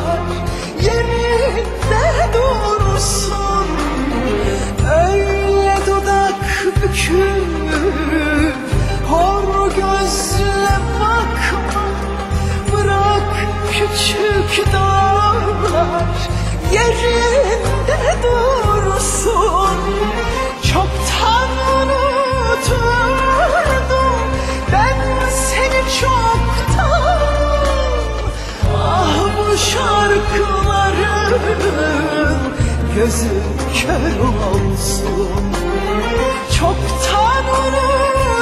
啊。şarkıların gözü kör olsun. Çoktan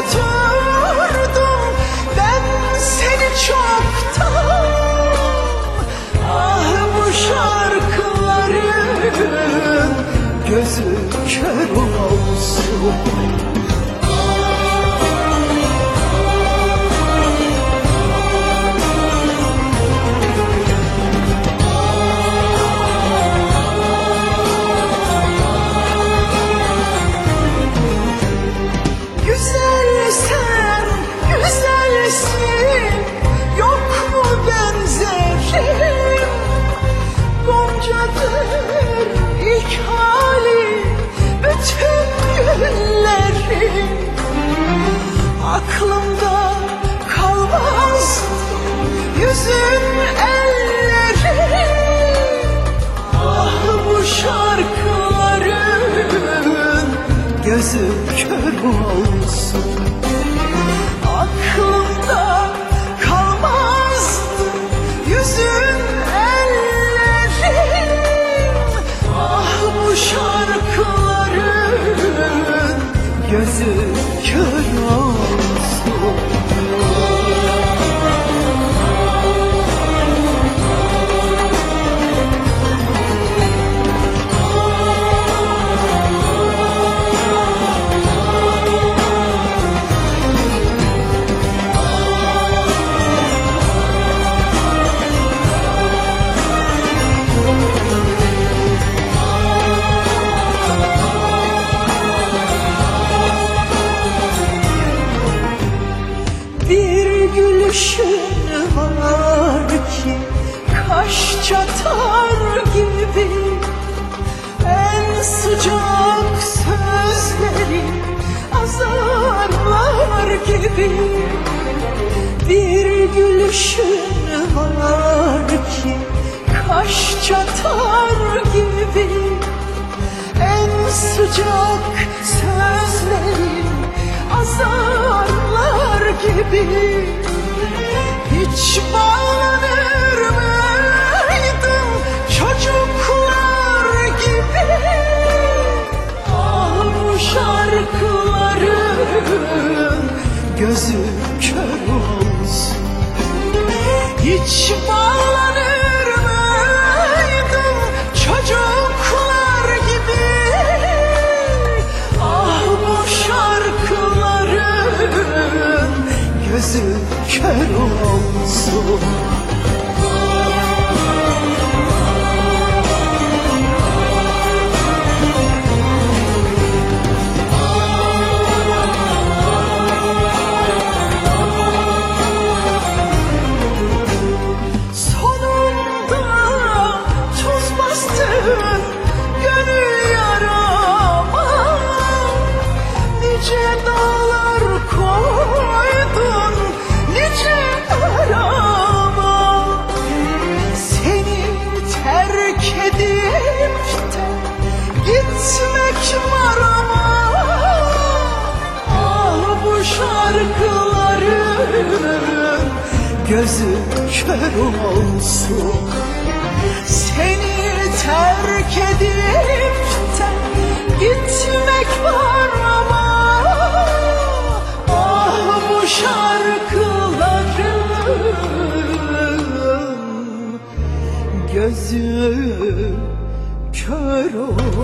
unuturdum ben seni çoktan. Ah bu şarkıların gözü kör olsun. Yüzün ellerin Ah bu şarkıların gözü kör olsun Aklımda kalmazdı yüzün ellerin Ah bu şarkıların gözü sıcak sözlerin azarlar gibi. Hiç bağlanır mıydım çocuklar gibi? Ah bu şarkıların gözü kör olsun. Hiç bağlanır kör olsun gözü kör olsun. Seni terk edip de gitmek var ama Ah bu şarkıların gözü kör olsun